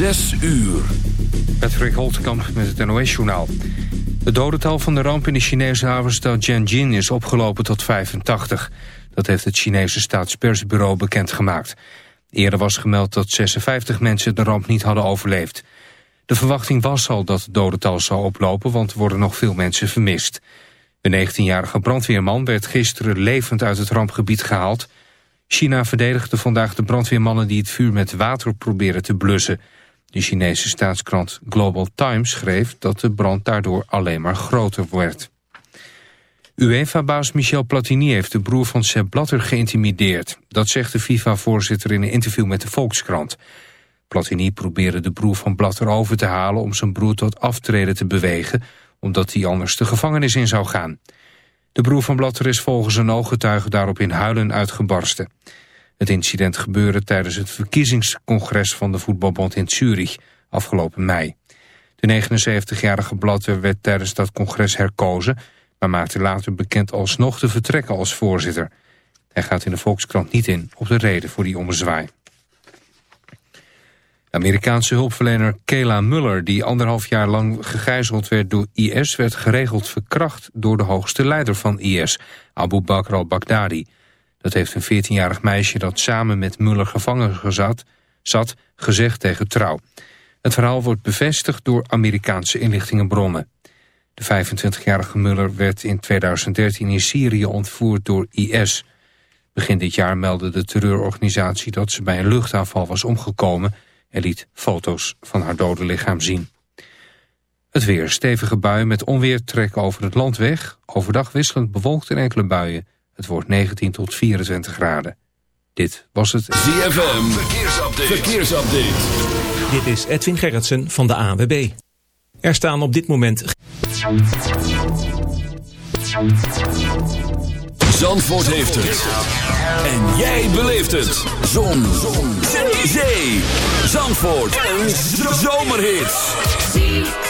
Zes uur. Patrick Holtkamp met het NOS-journaal. Het dodental van de ramp in de Chinese havenstad Tianjin is opgelopen tot 85. Dat heeft het Chinese staatspersbureau bekendgemaakt. Eerder was gemeld dat 56 mensen de ramp niet hadden overleefd. De verwachting was al dat het dodental zou oplopen, want er worden nog veel mensen vermist. De 19-jarige brandweerman werd gisteren levend uit het rampgebied gehaald. China verdedigde vandaag de brandweermannen die het vuur met water proberen te blussen. De Chinese staatskrant Global Times schreef dat de brand daardoor alleen maar groter werd. UEFA-baas Michel Platini heeft de broer van Sepp Blatter geïntimideerd. Dat zegt de FIFA-voorzitter in een interview met de Volkskrant. Platini probeerde de broer van Blatter over te halen om zijn broer tot aftreden te bewegen, omdat hij anders de gevangenis in zou gaan. De broer van Blatter is volgens een ooggetuige daarop in huilen uitgebarsten. Het incident gebeurde tijdens het verkiezingscongres van de voetbalbond in Zurich afgelopen mei. De 79-jarige Blatter werd tijdens dat congres herkozen, maar maakte later bekend alsnog te vertrekken als voorzitter. Hij gaat in de Volkskrant niet in op de reden voor die ommezwaai. De Amerikaanse hulpverlener Kayla Muller, die anderhalf jaar lang gegijzeld werd door IS, werd geregeld verkracht door de hoogste leider van IS, Abu Bakr al-Baghdadi. Dat heeft een 14-jarig meisje dat samen met Muller gevangen gezat, zat, gezegd tegen Trouw. Het verhaal wordt bevestigd door Amerikaanse inlichtingenbronnen. De 25-jarige Muller werd in 2013 in Syrië ontvoerd door IS. Begin dit jaar meldde de terreurorganisatie dat ze bij een luchtaanval was omgekomen en liet foto's van haar dode lichaam zien. Het weer. Stevige buien met onweer trekken over het land weg. Overdag wisselend bewolkt in enkele buien. Het wordt 19 tot 24 graden. Dit was het ZFM. Verkeersupdate. Verkeersupdate. Dit is Edwin Gerritsen van de ANWB. Er staan op dit moment... Zandvoort heeft het. En jij beleeft het. Zon. Zon. Zee. Zandvoort. Een zomerhit.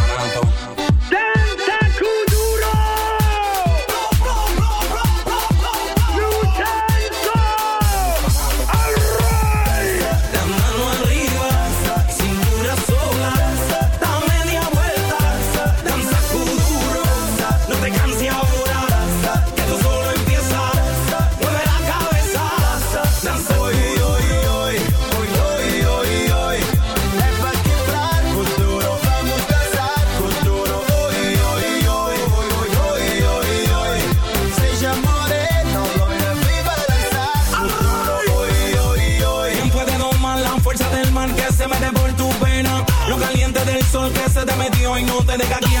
tenés que aquí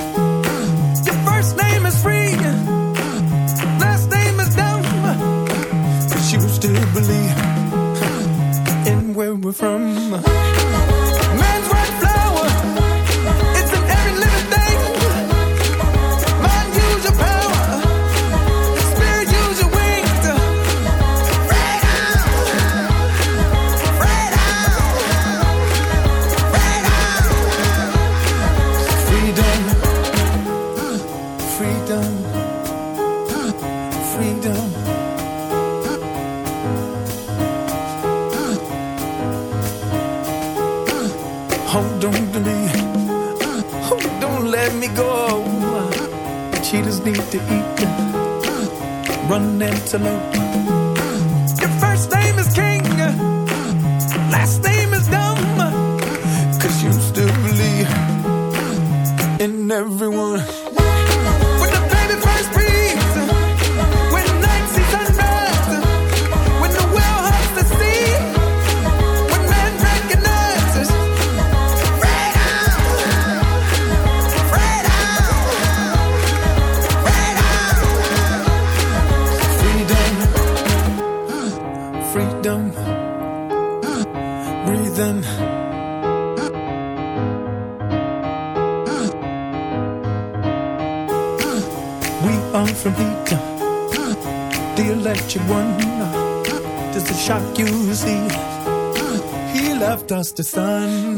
from. to loop. breathing. We are from Peter, the electric one. Does it shock you see? He left us the sun.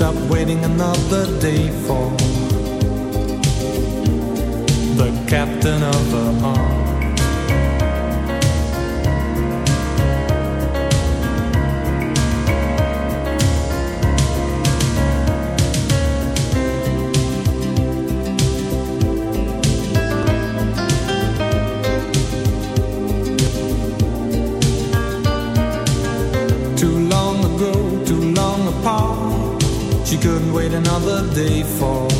stop waiting another day for the captain of the army. day falls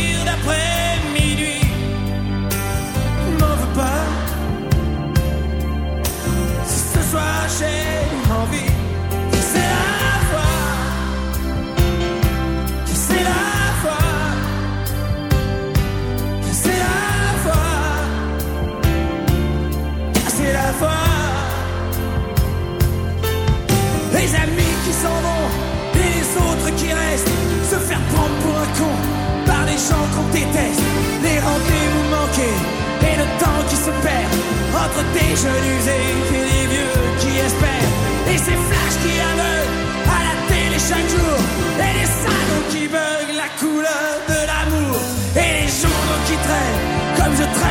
et les autres qui restent se faire prendre pour un con par les gens qu'on déteste. Les rendez-vous manqués et le temps qui se perd entre des jeunes usés et des vieux qui espèrent. Et ces flashs qui aveuglent à la télé chaque jour et les salons qui veulent la couleur de l'amour et les journaux qui traînent comme je traîne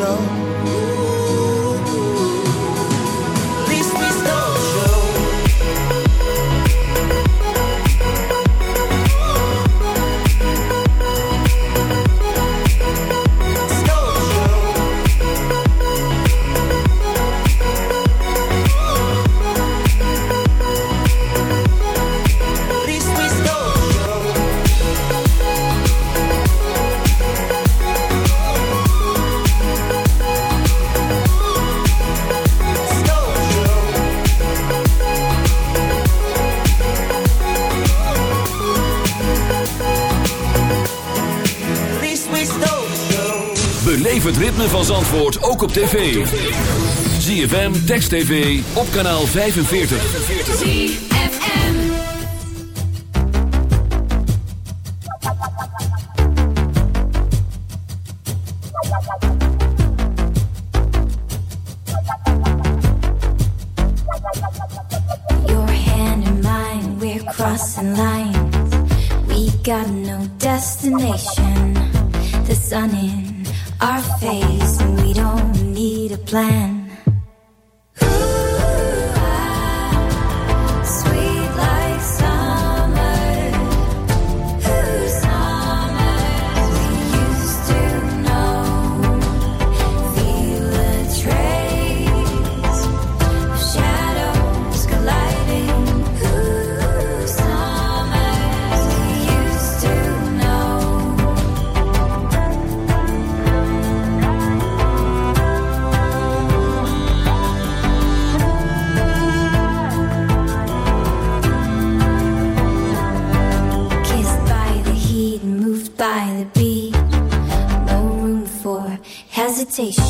show. Het ritme van Zandvoort ook op tv. ZFM, Text TV, op kanaal 45. Your hand in mine, we're crossing lines. We got no destination. The sun in our face, and we don't need a plan. invitation.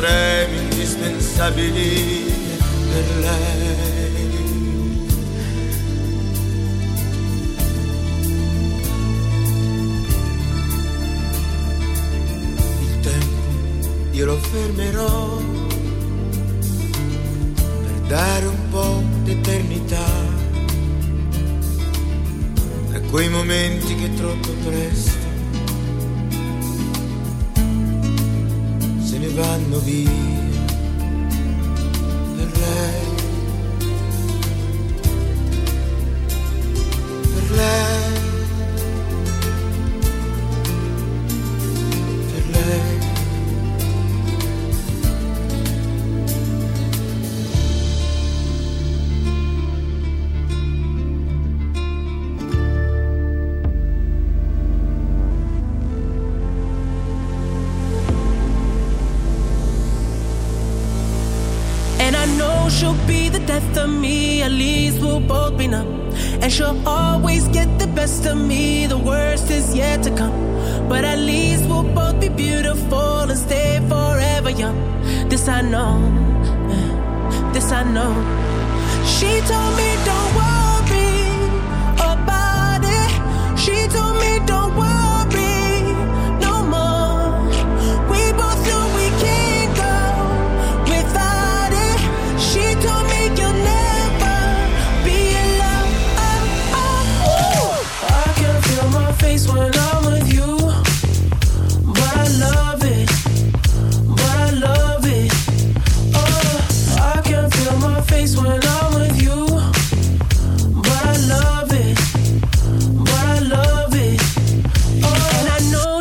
estremi, indispensabili per lei. Il tempo io lo fermerò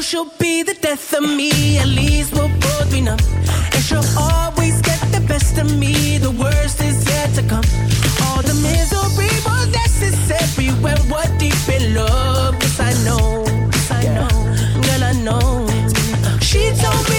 she'll be the death of me. At least we'll both be numb. And she'll always get the best of me. The worst is yet to come. All the misery was necessary when we're deep in love. Cause I know, cause I know, girl, I know. She told me.